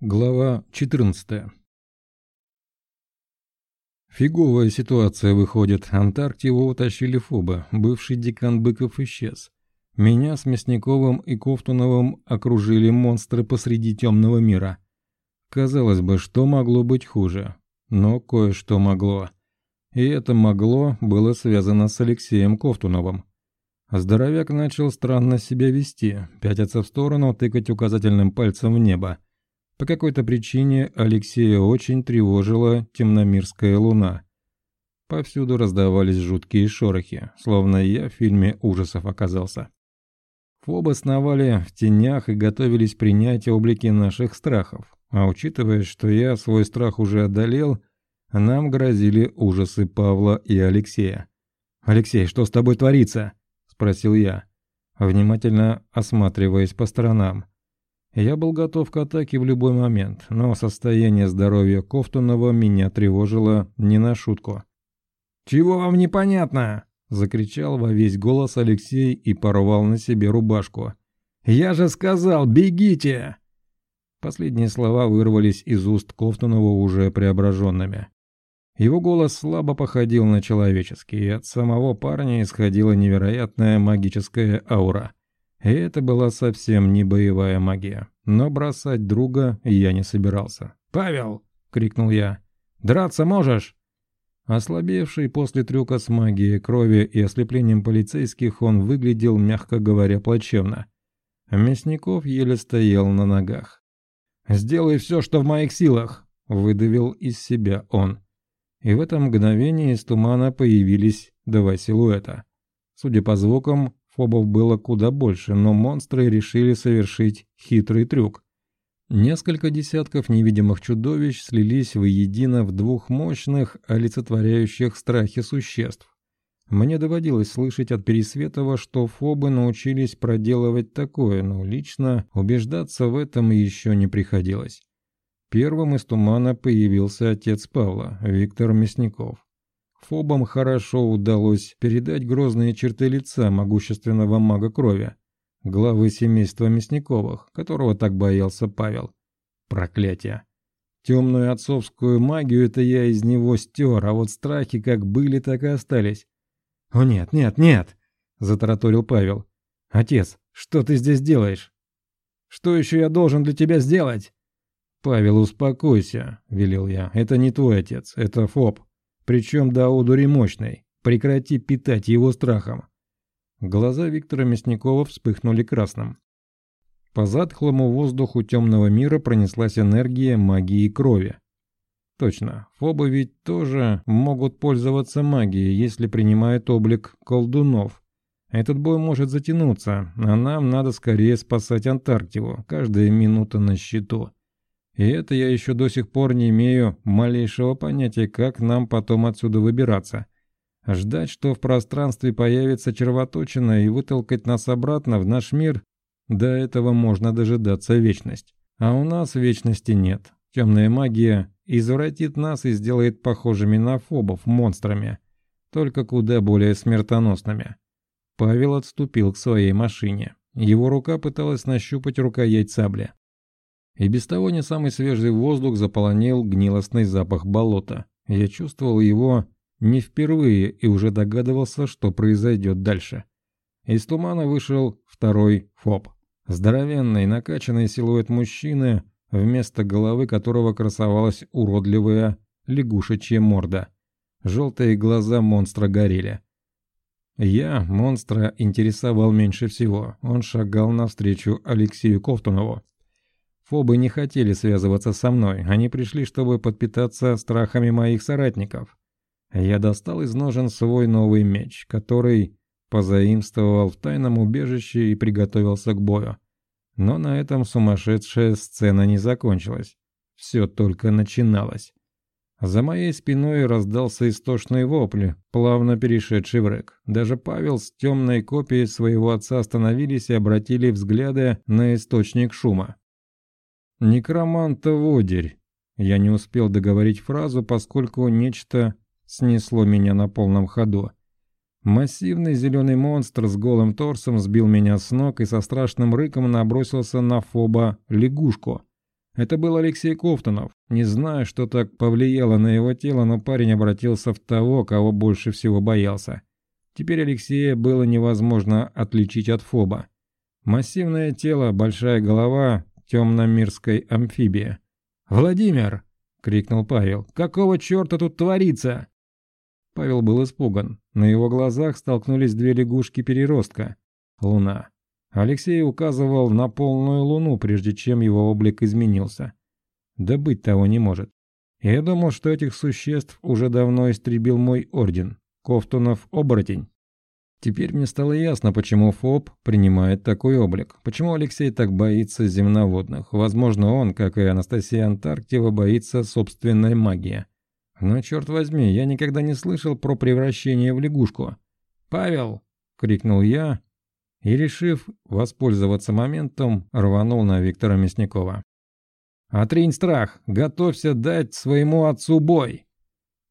Глава 14 Фиговая ситуация выходит. Антарктиду утащили Фоба. Бывший декан Быков исчез. Меня с Мясниковым и Ковтуновым окружили монстры посреди темного мира. Казалось бы, что могло быть хуже? Но кое-что могло. И это могло было связано с Алексеем Ковтуновым. Здоровяк начал странно себя вести, пятиться в сторону, тыкать указательным пальцем в небо. По какой-то причине Алексея очень тревожила темномирская луна. Повсюду раздавались жуткие шорохи, словно я в фильме ужасов оказался. Фобы сновали в тенях и готовились принять облики наших страхов. А учитывая, что я свой страх уже одолел, нам грозили ужасы Павла и Алексея. «Алексей, что с тобой творится?» – спросил я, внимательно осматриваясь по сторонам. Я был готов к атаке в любой момент, но состояние здоровья Кофтунова меня тревожило не на шутку. «Чего вам непонятно?» – закричал во весь голос Алексей и порвал на себе рубашку. «Я же сказал, бегите!» Последние слова вырвались из уст Кофтунова уже преображенными. Его голос слабо походил на человеческий, и от самого парня исходила невероятная магическая аура – и это была совсем не боевая магия. Но бросать друга я не собирался. «Павел!» — крикнул я. «Драться можешь?» Ослабевший после трюка с магией крови и ослеплением полицейских, он выглядел, мягко говоря, плачевно. Мясников еле стоял на ногах. «Сделай все, что в моих силах!» — выдавил из себя он. И в это мгновение из тумана появились два силуэта. Судя по звукам, Фобов было куда больше, но монстры решили совершить хитрый трюк. Несколько десятков невидимых чудовищ слились воедино в двух мощных, олицетворяющих страхи существ. Мне доводилось слышать от Пересветова, что фобы научились проделывать такое, но лично убеждаться в этом еще не приходилось. Первым из тумана появился отец Павла, Виктор Мясников. Фобам хорошо удалось передать грозные черты лица могущественного мага крови, главы семейства Мясниковых, которого так боялся Павел. Проклятие. Темную отцовскую магию это я из него стер, а вот страхи как были, так и остались. «О нет, нет, нет!» – затараторил Павел. «Отец, что ты здесь делаешь?» «Что еще я должен для тебя сделать?» «Павел, успокойся», – велел я. «Это не твой отец, это Фоб. Причем до одури мощной. Прекрати питать его страхом. Глаза Виктора Мясникова вспыхнули красным. По затхлому воздуху темного мира пронеслась энергия магии и крови. Точно, фобы ведь тоже могут пользоваться магией, если принимают облик колдунов. Этот бой может затянуться, а нам надо скорее спасать Антарктиду, каждая минута на счету. И это я еще до сих пор не имею малейшего понятия, как нам потом отсюда выбираться. Ждать, что в пространстве появится червоточина и вытолкать нас обратно в наш мир, до этого можно дожидаться вечность. А у нас вечности нет. Темная магия извратит нас и сделает похожими на фобов монстрами, только куда более смертоносными. Павел отступил к своей машине. Его рука пыталась нащупать рукоять сабли. И без того не самый свежий воздух заполонил гнилостный запах болота. Я чувствовал его не впервые и уже догадывался, что произойдет дальше. Из тумана вышел второй ФОП. Здоровенный, накачанный силуэт мужчины, вместо головы которого красовалась уродливая лягушечья морда. Желтые глаза монстра горели. Я монстра интересовал меньше всего. Он шагал навстречу Алексею Ковтунову. Фобы не хотели связываться со мной, они пришли, чтобы подпитаться страхами моих соратников. Я достал из ножен свой новый меч, который позаимствовал в тайном убежище и приготовился к бою. Но на этом сумасшедшая сцена не закончилась. Все только начиналось. За моей спиной раздался истошный вопль, плавно перешедший в рэк. Даже Павел с темной копией своего отца остановились и обратили взгляды на источник шума. «Некроманта-водерь». Я не успел договорить фразу, поскольку нечто снесло меня на полном ходу. Массивный зеленый монстр с голым торсом сбил меня с ног и со страшным рыком набросился на Фоба лягушку. Это был Алексей Кофтунов. Не знаю, что так повлияло на его тело, но парень обратился в того, кого больше всего боялся. Теперь Алексея было невозможно отличить от Фоба. Массивное тело, большая голова, темно-мирской амфибии. «Владимир!» — крикнул Павел. «Какого черта тут творится?» Павел был испуган. На его глазах столкнулись две лягушки-переростка. Луна. Алексей указывал на полную луну, прежде чем его облик изменился. Да быть того не может. Я думал, что этих существ уже давно истребил мой орден. Кофтунов оборотень. Теперь мне стало ясно, почему ФОП принимает такой облик. Почему Алексей так боится земноводных. Возможно, он, как и Анастасия Антарктива, боится собственной магии. Но, черт возьми, я никогда не слышал про превращение в лягушку. «Павел!» — крикнул я, и, решив воспользоваться моментом, рванул на Виктора Мясникова. «Отринь страх! Готовься дать своему отцу бой!»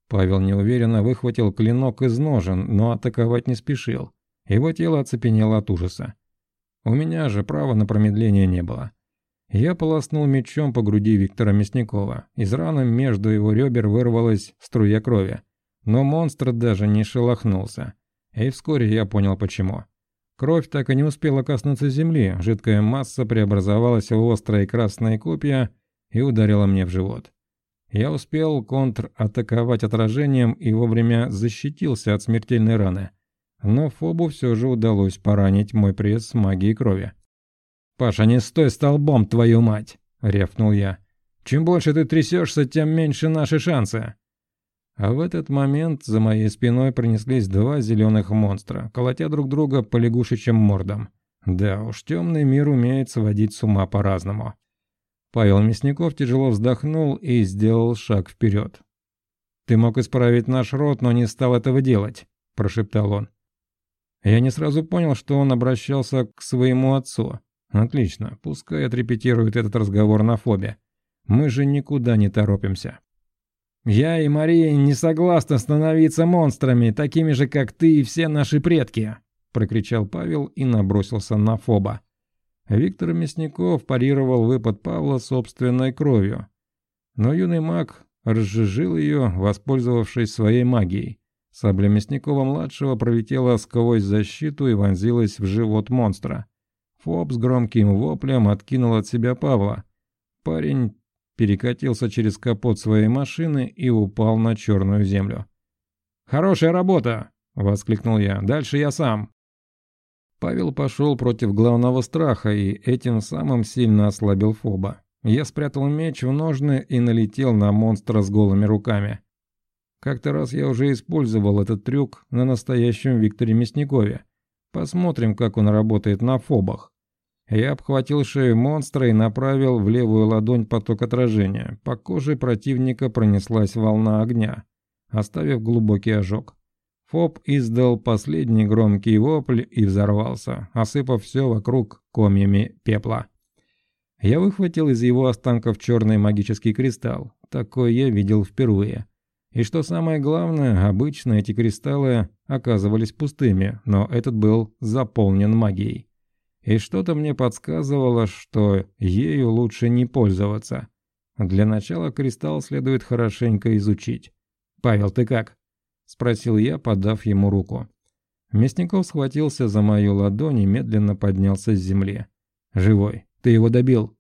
Павел неуверенно выхватил клинок из ножен, но атаковать не спешил. Его тело оцепенело от ужаса. У меня же права на промедление не было. Я полоснул мечом по груди Виктора Мясникова. Из раны между его ребер вырвалась струя крови. Но монстр даже не шелохнулся. И вскоре я понял почему. Кровь так и не успела коснуться земли, жидкая масса преобразовалась в острые красные копья и ударила мне в живот. Я успел контратаковать отражением и вовремя защитился от смертельной раны. Но Фобу все же удалось поранить мой пресс магией крови. «Паша, не стой столбом, твою мать!» — рявкнул я. «Чем больше ты трясешься, тем меньше наши шансы!» А в этот момент за моей спиной пронеслись два зеленых монстра, колотя друг друга по лягушечьим мордам. Да уж, темный мир умеет сводить с ума по-разному. Павел Мясников тяжело вздохнул и сделал шаг вперед. «Ты мог исправить наш род, но не стал этого делать», – прошептал он. Я не сразу понял, что он обращался к своему отцу. Отлично, пускай отрепетирует этот разговор на фобе. Мы же никуда не торопимся. Я и Мария не согласны становиться монстрами, такими же, как ты и все наши предки!» — прокричал Павел и набросился на Фоба. Виктор Мясников парировал выпад Павла собственной кровью. Но юный маг разжижил ее, воспользовавшись своей магией. Сабля Мясникова-младшего пролетела сквозь защиту и вонзилась в живот монстра. Фоб с громким воплем откинул от себя Павла. Парень перекатился через капот своей машины и упал на черную землю. «Хорошая работа!» — воскликнул я. «Дальше я сам!» Павел пошел против главного страха и этим самым сильно ослабил Фоба. Я спрятал меч в ножны и налетел на монстра с голыми руками. Как-то раз я уже использовал этот трюк на настоящем Викторе Мясникове. Посмотрим, как он работает на фобах. Я обхватил шею монстра и направил в левую ладонь поток отражения. По коже противника пронеслась волна огня, оставив глубокий ожог. Фоб издал последний громкий вопль и взорвался, осыпав все вокруг комьями пепла. Я выхватил из его останков черный магический кристалл. Такой я видел впервые. И что самое главное, обычно эти кристаллы оказывались пустыми, но этот был заполнен магией и что-то мне подсказывало, что ею лучше не пользоваться. Для начала кристалл следует хорошенько изучить. «Павел, ты как?» – спросил я, подав ему руку. Мясников схватился за мою ладонь и медленно поднялся с земли. «Живой. Ты его добил?»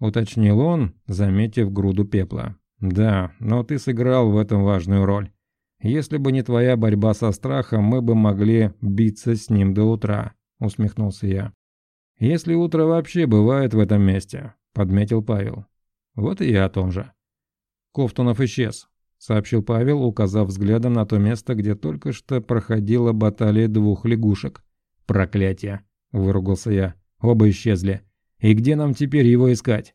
Уточнил он, заметив груду пепла. «Да, но ты сыграл в этом важную роль. Если бы не твоя борьба со страхом, мы бы могли биться с ним до утра усмехнулся я. «Если утро вообще бывает в этом месте», — подметил Павел. «Вот и я о том же». «Кофтунов исчез», — сообщил Павел, указав взглядом на то место, где только что проходила баталия двух лягушек. «Проклятие!» — выругался я. «Оба исчезли. И где нам теперь его искать?»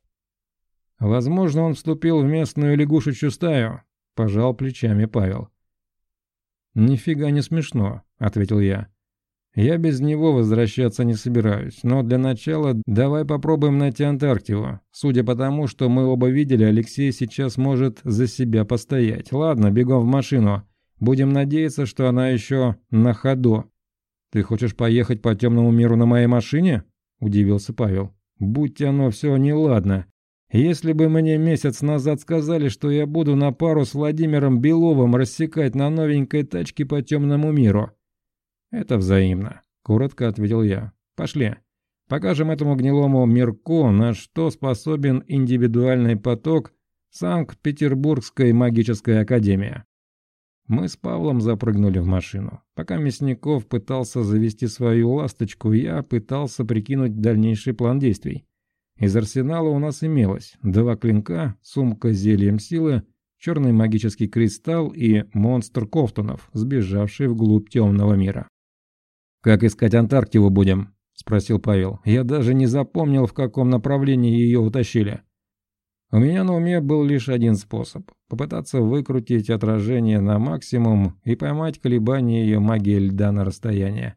«Возможно, он вступил в местную лягушечью стаю», — пожал плечами Павел. «Нифига не смешно», — ответил я. Я без него возвращаться не собираюсь, но для начала давай попробуем найти Антарктиду. Судя по тому, что мы оба видели, Алексей сейчас может за себя постоять. Ладно, бегом в машину. Будем надеяться, что она еще на ходу. Ты хочешь поехать по темному миру на моей машине? Удивился Павел. Будь оно все неладно. Если бы мне месяц назад сказали, что я буду на пару с Владимиром Беловым рассекать на новенькой тачке по темному миру. Это взаимно, коротко ответил я. Пошли. Покажем этому гнилому Мирку, на что способен индивидуальный поток Санкт-Петербургской магической академии. Мы с Павлом запрыгнули в машину. Пока Мясников пытался завести свою ласточку, я пытался прикинуть дальнейший план действий. Из арсенала у нас имелось два клинка, сумка с зельем силы, черный магический кристалл и монстр Кофтонов, сбежавший вглубь темного мира. «Как искать Антарктиду будем?» – спросил Павел. «Я даже не запомнил, в каком направлении ее утащили». У меня на уме был лишь один способ – попытаться выкрутить отражение на максимум и поймать колебания ее магии льда на расстояние.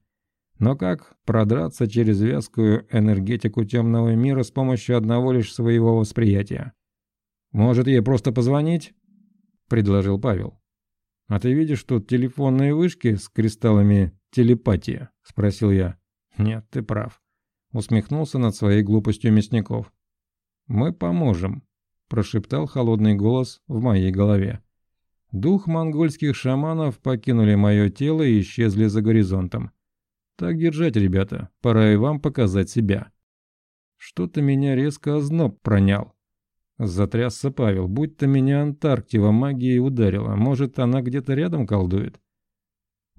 Но как продраться через вязкую энергетику темного мира с помощью одного лишь своего восприятия? «Может, ей просто позвонить?» – предложил Павел. «А ты видишь тут телефонные вышки с кристаллами телепатии?» – спросил я. «Нет, ты прав», – усмехнулся над своей глупостью Мясников. «Мы поможем», – прошептал холодный голос в моей голове. Дух монгольских шаманов покинули мое тело и исчезли за горизонтом. Так держать, ребята, пора и вам показать себя. Что-то меня резко озноб пронял. Затрясся Павел, будто меня Антарктива магией ударила. Может, она где-то рядом колдует?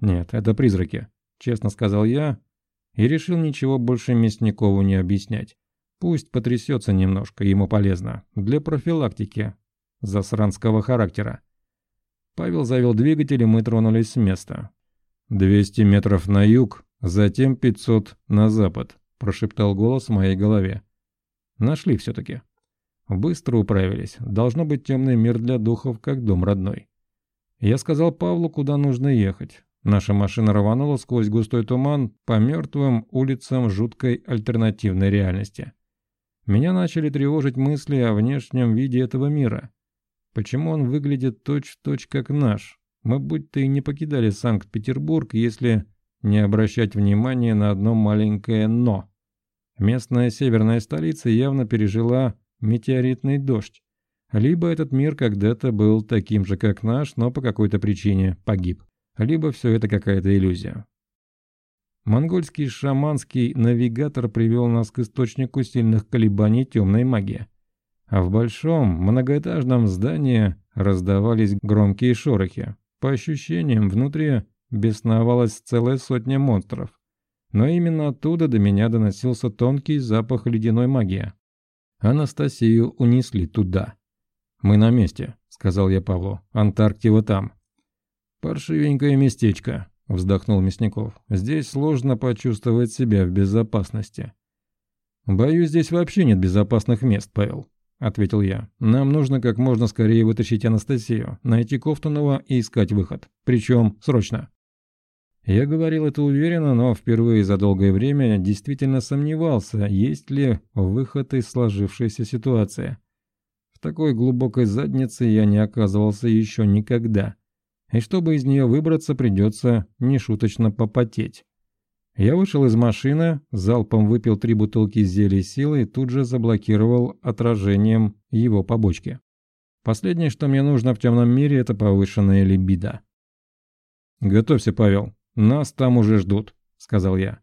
Нет, это призраки, честно сказал я, и решил ничего больше Мясникову не объяснять. Пусть потрясется немножко, ему полезно. Для профилактики засранского характера. Павел завел двигатель, и мы тронулись с места. «Двести метров на юг, Затем пятьсот на запад, прошептал голос в моей голове. Нашли все-таки. Быстро управились. Должно быть темный мир для духов, как дом родной. Я сказал Павлу, куда нужно ехать. Наша машина рванула сквозь густой туман по мертвым улицам жуткой альтернативной реальности. Меня начали тревожить мысли о внешнем виде этого мира. Почему он выглядит точь-в-точь -точь как наш? Мы будто и не покидали Санкт-Петербург, если не обращать внимания на одно маленькое «но». Местная северная столица явно пережила метеоритный дождь. Либо этот мир когда-то был таким же, как наш, но по какой-то причине погиб. Либо все это какая-то иллюзия. Монгольский шаманский навигатор привел нас к источнику сильных колебаний темной магии. А в большом многоэтажном здании раздавались громкие шорохи. По ощущениям, внутри бесновалась целая сотня монстров. Но именно оттуда до меня доносился тонкий запах ледяной магии. Анастасию унесли туда. «Мы на месте», — сказал я Павлу. «Антарктива там». «Паршивенькое местечко», — вздохнул Мясников. «Здесь сложно почувствовать себя в безопасности». «Боюсь, здесь вообще нет безопасных мест, Павел», — ответил я. «Нам нужно как можно скорее вытащить Анастасию, найти Кофтунова и искать выход. Причем срочно». Я говорил это уверенно, но впервые за долгое время действительно сомневался, есть ли выход из сложившейся ситуации. В такой глубокой заднице я не оказывался еще никогда. И чтобы из нее выбраться, придется нешуточно попотеть. Я вышел из машины, залпом выпил три бутылки зелья силы и тут же заблокировал отражением его побочки. Последнее, что мне нужно в темном мире, это повышенная либидо. «Готовься, Павел», «Нас там уже ждут», — сказал я.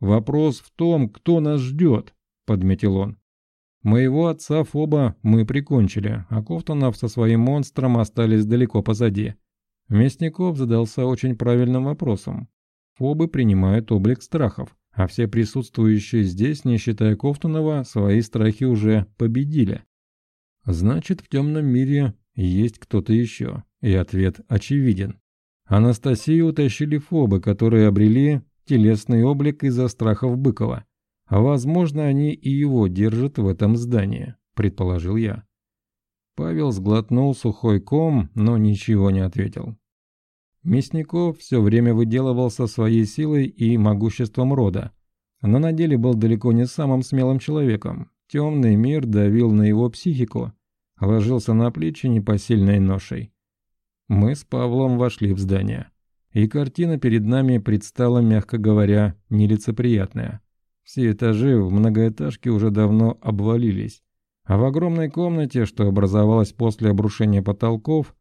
«Вопрос в том, кто нас ждет», — подметил он. «Моего отца Фоба мы прикончили, а Кофтонов со своим монстром остались далеко позади». Мясников задался очень правильным вопросом. Фобы принимают облик страхов, а все присутствующие здесь, не считая Кофтунова, свои страхи уже победили. Значит, в темном мире есть кто-то еще, и ответ очевиден. Анастасию утащили фобы, которые обрели телесный облик из-за страхов Быкова. А возможно, они и его держат в этом здании, предположил я. Павел сглотнул сухой ком, но ничего не ответил. Мясников все время выделывался своей силой и могуществом рода, но на деле был далеко не самым смелым человеком. Темный мир давил на его психику, ложился на плечи непосильной ношей. Мы с Павлом вошли в здание. И картина перед нами предстала, мягко говоря, нелицеприятная. Все этажи в многоэтажке уже давно обвалились. А в огромной комнате, что образовалась после обрушения потолков,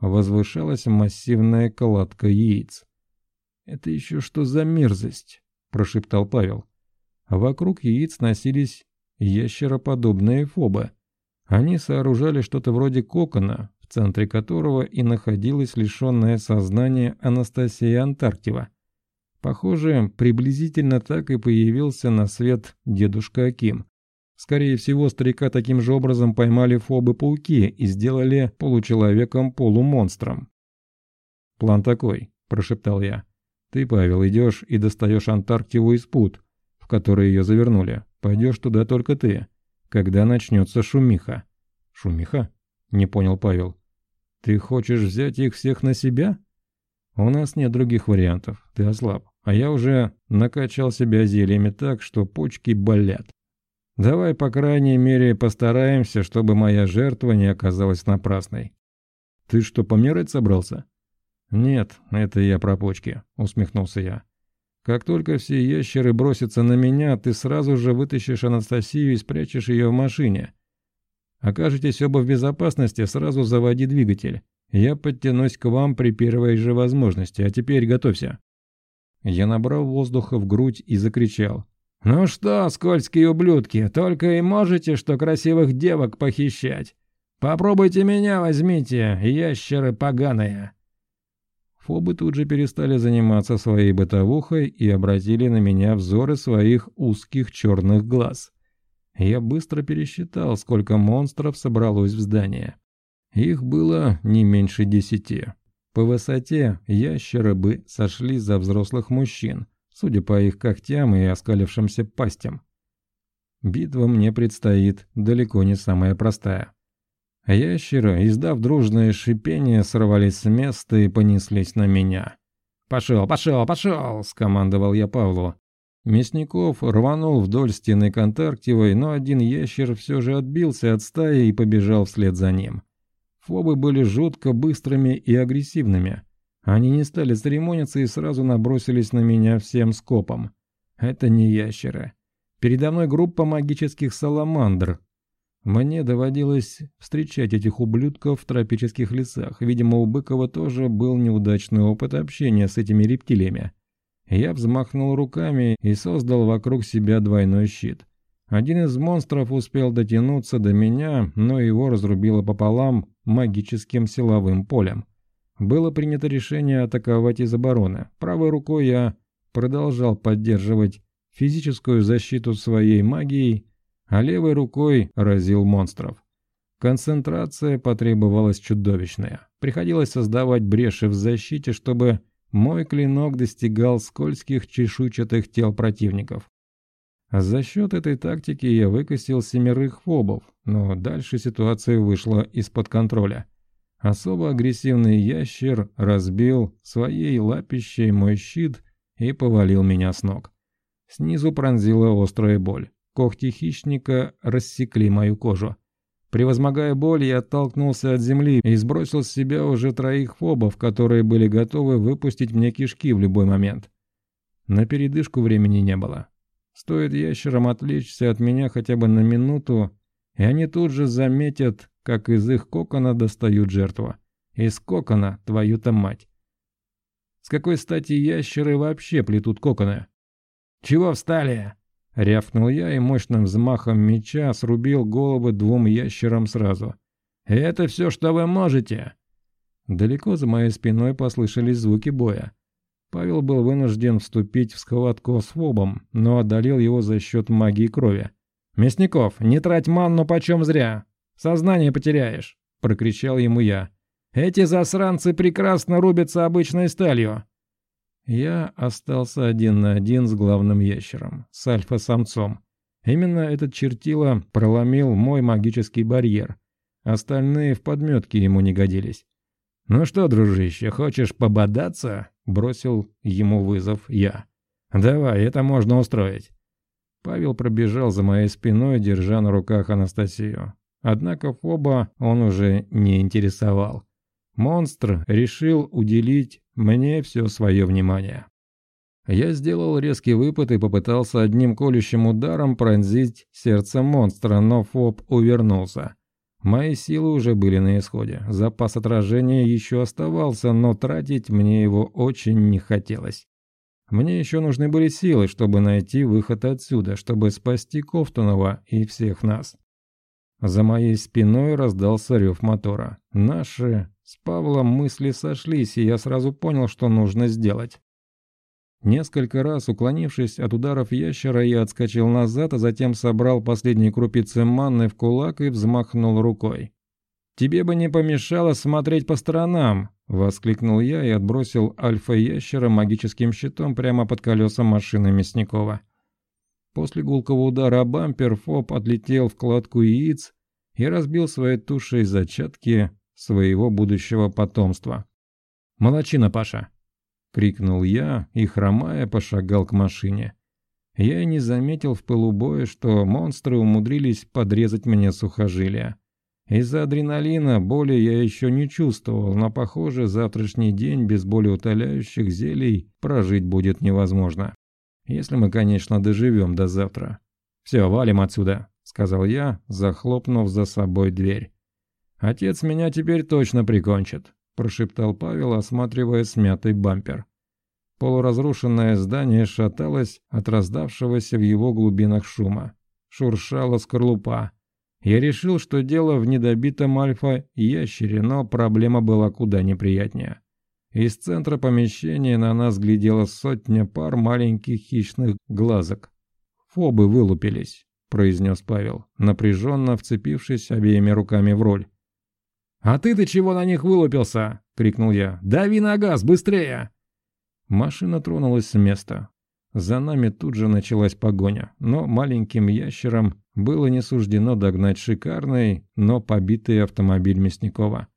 возвышалась массивная кладка яиц. «Это еще что за мерзость?» – прошептал Павел. Вокруг яиц носились ящероподобные фобы. Они сооружали что-то вроде кокона, в центре которого и находилась лишенная сознания Анастасия Антарктива. Похоже, приблизительно так и появился на свет дедушка Аким. Скорее всего, старика таким же образом поймали фобы-пауки и сделали получеловеком-полумонстром. «План такой», – прошептал я. «Ты, Павел, идешь и достаешь Антарктиву из пут, в которые ее завернули. Пойдешь туда только ты, когда начнется шумиха». «Шумиха?» – не понял Павел. «Ты хочешь взять их всех на себя?» «У нас нет других вариантов. Ты ослаб. А я уже накачал себя зельями так, что почки болят. Давай, по крайней мере, постараемся, чтобы моя жертва не оказалась напрасной». «Ты что, помирать собрался?» «Нет, это я про почки», — усмехнулся я. «Как только все ящеры бросятся на меня, ты сразу же вытащишь Анастасию и спрячешь ее в машине. Окажетесь оба в безопасности, сразу заводи двигатель. Я подтянусь к вам при первой же возможности, а теперь готовься». Я набрал воздуха в грудь и закричал. «Ну что, скользкие ублюдки, только и можете, что красивых девок похищать. Попробуйте меня возьмите, ящеры поганые». Фобы тут же перестали заниматься своей бытовухой и обратили на меня взоры своих узких черных глаз. Я быстро пересчитал, сколько монстров собралось в здание. Их было не меньше десяти. По высоте ящеры бы сошли за взрослых мужчин, судя по их когтям и оскалившимся пастям. Битва мне предстоит далеко не самая простая. Ящеры, издав дружное шипение, сорвались с места и понеслись на меня. «Пошел, пошел, пошел!» – скомандовал я Павлу. Мясников рванул вдоль стены Контарктивой, но один ящер все же отбился от стаи и побежал вслед за ним. Фобы были жутко быстрыми и агрессивными. Они не стали церемониться и сразу набросились на меня всем скопом. Это не ящеры. Передо мной группа магических саламандр. Мне доводилось встречать этих ублюдков в тропических лесах. Видимо, у Быкова тоже был неудачный опыт общения с этими рептилиями. Я взмахнул руками и создал вокруг себя двойной щит. Один из монстров успел дотянуться до меня, но его разрубило пополам магическим силовым полем. Было принято решение атаковать из обороны. Правой рукой я продолжал поддерживать физическую защиту своей магией, а левой рукой разил монстров. Концентрация потребовалась чудовищная. Приходилось создавать бреши в защите, чтобы мой клинок достигал скользких чешуйчатых тел противников. За счет этой тактики я выкосил семерых фобов, но дальше ситуация вышла из-под контроля. Особо агрессивный ящер разбил своей лапищей мой щит и повалил меня с ног. Снизу пронзила острая боль. Когти хищника рассекли мою кожу. Превозмогая боль, я оттолкнулся от земли и сбросил с себя уже троих фобов, которые были готовы выпустить мне кишки в любой момент. На передышку времени не было. Стоит ящерам отвлечься от меня хотя бы на минуту, и они тут же заметят, как из их кокона достают жертву. Из кокона, твою-то мать. С какой стати ящеры вообще плетут коконы? «Чего встали?» Рявкнул я и мощным взмахом меча срубил головы двум ящерам сразу. «Это все, что вы можете!» Далеко за моей спиной послышались звуки боя. Павел был вынужден вступить в схватку с Фобом, но одолел его за счет магии крови. «Мясников, не трать манну почем зря! Сознание потеряешь!» – прокричал ему я. «Эти засранцы прекрасно рубятся обычной сталью!» Я остался один на один с главным ящером, с альфа-самцом. Именно этот чертила проломил мой магический барьер. Остальные в подметке ему не годились. «Ну что, дружище, хочешь пободаться?» – бросил ему вызов я. «Давай, это можно устроить». Павел пробежал за моей спиной, держа на руках Анастасию. Однако Фоба он уже не интересовал. Монстр решил уделить мне все свое внимание. Я сделал резкий выпад и попытался одним колющим ударом пронзить сердце монстра, но Фоб увернулся. Мои силы уже были на исходе. Запас отражения еще оставался, но тратить мне его очень не хотелось. Мне еще нужны были силы, чтобы найти выход отсюда, чтобы спасти Кофтунова и всех нас. За моей спиной раздался рев мотора. Наши с Павлом мысли сошлись, и я сразу понял, что нужно сделать. Несколько раз, уклонившись от ударов ящера, я отскочил назад, а затем собрал последние крупицы манны в кулак и взмахнул рукой. «Тебе бы не помешало смотреть по сторонам!» — воскликнул я и отбросил альфа-ящера магическим щитом прямо под колеса машины Мясникова. После гулкого удара бампер Фоб отлетел в кладку яиц и разбил своей тушей зачатки своего будущего потомства. «Молодчина, Паша!» — крикнул я и, хромая, пошагал к машине. Я и не заметил в пылу боя, что монстры умудрились подрезать мне сухожилия. Из-за адреналина боли я еще не чувствовал, но, похоже, завтрашний день без болеутоляющих зелий прожить будет невозможно. Если мы, конечно, доживем до завтра. «Все, валим отсюда», — сказал я, захлопнув за собой дверь. «Отец меня теперь точно прикончит прошептал Павел, осматривая смятый бампер. Полуразрушенное здание шаталось от раздавшегося в его глубинах шума. Шуршала скорлупа. Я решил, что дело в недобитом альфа-ящере, но проблема была куда неприятнее. Из центра помещения на нас глядела сотня пар маленьких хищных глазок. «Фобы вылупились», — произнес Павел, напряженно вцепившись обеими руками в руль. «А ты-то чего на них вылупился?» — крикнул я. «Дави на газ, быстрее!» Машина тронулась с места. За нами тут же началась погоня, но маленьким ящерам было не суждено догнать шикарный, но побитый автомобиль Мясникова.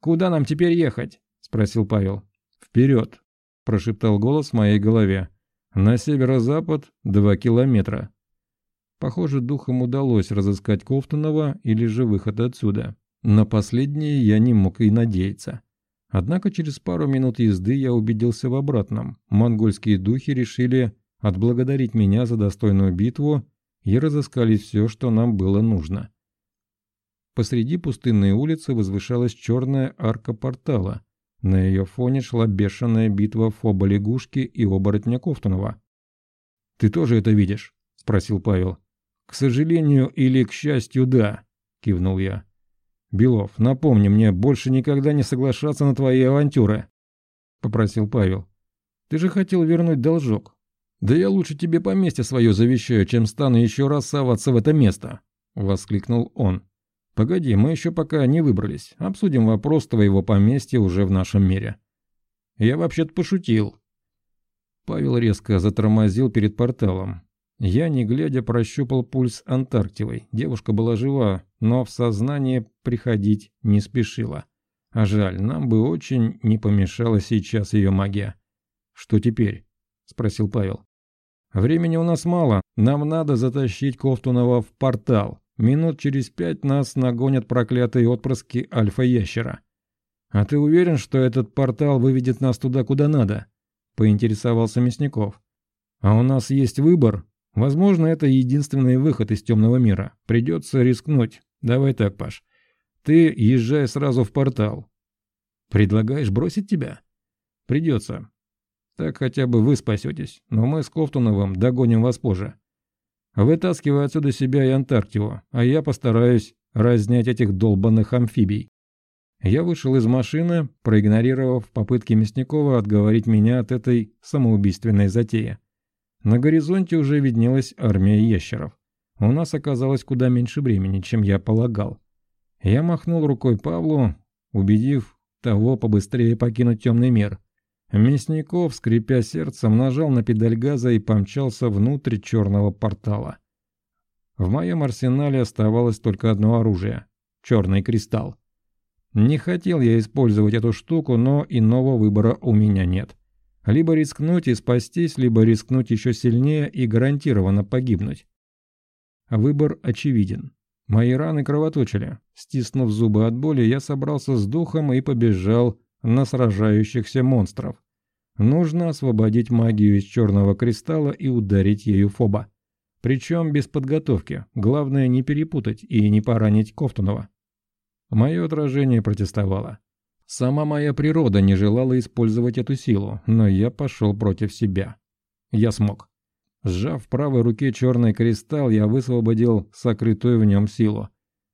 «Куда нам теперь ехать?» — спросил Павел. «Вперед!» — прошептал голос в моей голове. «На северо-запад два километра». Похоже, духом удалось разыскать Кофтунова или же выход отсюда. На последнее я не мог и надеяться. Однако через пару минут езды я убедился в обратном. Монгольские духи решили отблагодарить меня за достойную битву и разыскали все, что нам было нужно. Посреди пустынной улицы возвышалась черная арка портала. На ее фоне шла бешеная битва Фоба-лягушки и оборотня Кофтунова. «Ты тоже это видишь?» – спросил Павел. «К сожалению или к счастью, да», – кивнул я. «Белов, напомни мне больше никогда не соглашаться на твои авантюры», — попросил Павел. «Ты же хотел вернуть должок. Да я лучше тебе поместье свое завещаю, чем стану еще раз соваться в это место», — воскликнул он. «Погоди, мы еще пока не выбрались. Обсудим вопрос твоего поместья уже в нашем мире». «Я вообще-то пошутил». Павел резко затормозил перед порталом. Я, не глядя, прощупал пульс Антарктивой. Девушка была жива, но в сознание приходить не спешила. А жаль, нам бы очень не помешала сейчас ее магия. «Что теперь?» – спросил Павел. «Времени у нас мало. Нам надо затащить Ковтунова в портал. Минут через пять нас нагонят проклятые отпрыски альфа-ящера». «А ты уверен, что этот портал выведет нас туда, куда надо?» – поинтересовался Мясников. «А у нас есть выбор», Возможно, это единственный выход из темного мира. Придется рискнуть. Давай так, Паш. Ты езжай сразу в портал. Предлагаешь бросить тебя? Придется. Так хотя бы вы спасетесь, но мы с Кофтуновым догоним вас позже. Вытаскивай отсюда себя и Антарктику, а я постараюсь разнять этих долбанных амфибий. Я вышел из машины, проигнорировав попытки Мясникова отговорить меня от этой самоубийственной затеи. На горизонте уже виднелась армия ящеров. У нас оказалось куда меньше времени, чем я полагал. Я махнул рукой Павлу, убедив того побыстрее покинуть темный мир. Мясников, скрипя сердцем, нажал на педаль газа и помчался внутрь черного портала. В моем арсенале оставалось только одно оружие — черный кристалл. Не хотел я использовать эту штуку, но иного выбора у меня нет. Либо рискнуть и спастись, либо рискнуть еще сильнее и гарантированно погибнуть. Выбор очевиден. Мои раны кровоточили. Стиснув зубы от боли, я собрался с духом и побежал на сражающихся монстров. Нужно освободить магию из черного кристалла и ударить ею Фоба. Причем без подготовки. Главное не перепутать и не поранить Кофтунова. Мое отражение протестовало. Сама моя природа не желала использовать эту силу, но я пошел против себя. Я смог. Сжав в правой руке черный кристалл, я высвободил сокрытую в нем силу.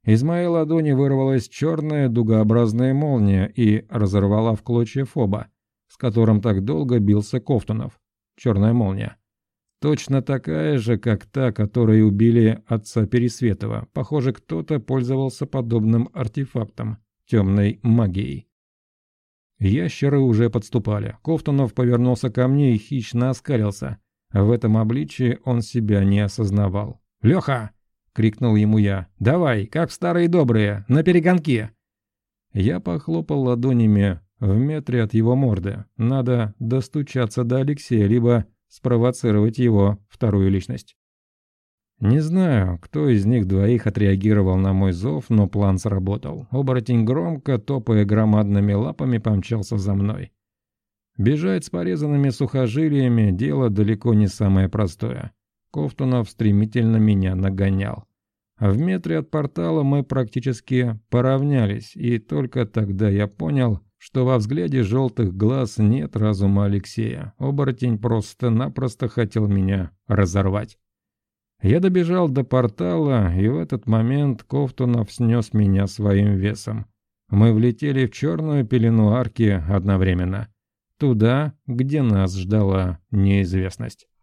Из моей ладони вырвалась черная дугообразная молния и разорвала в клочья Фоба, с которым так долго бился Кофтунов. Черная молния. Точно такая же, как та, которой убили отца Пересветова. Похоже, кто-то пользовался подобным артефактом, темной магией. Ящеры уже подступали. Кофтунов повернулся ко мне и хищно оскалился. В этом обличии он себя не осознавал. «Леха!» — крикнул ему я. «Давай, как старые добрые, на перегонки!» Я похлопал ладонями в метре от его морды. Надо достучаться до Алексея, либо спровоцировать его вторую личность. Не знаю, кто из них двоих отреагировал на мой зов, но план сработал. Оборотень громко, топая громадными лапами, помчался за мной. Бежать с порезанными сухожилиями – дело далеко не самое простое. Ковтунов стремительно меня нагонял. А в метре от портала мы практически поравнялись, и только тогда я понял, что во взгляде желтых глаз нет разума Алексея. Оборотень просто-напросто хотел меня разорвать. Я добежал до портала, и в этот момент Ковтунов снес меня своим весом. Мы влетели в черную пелену арки одновременно. Туда, где нас ждала неизвестность.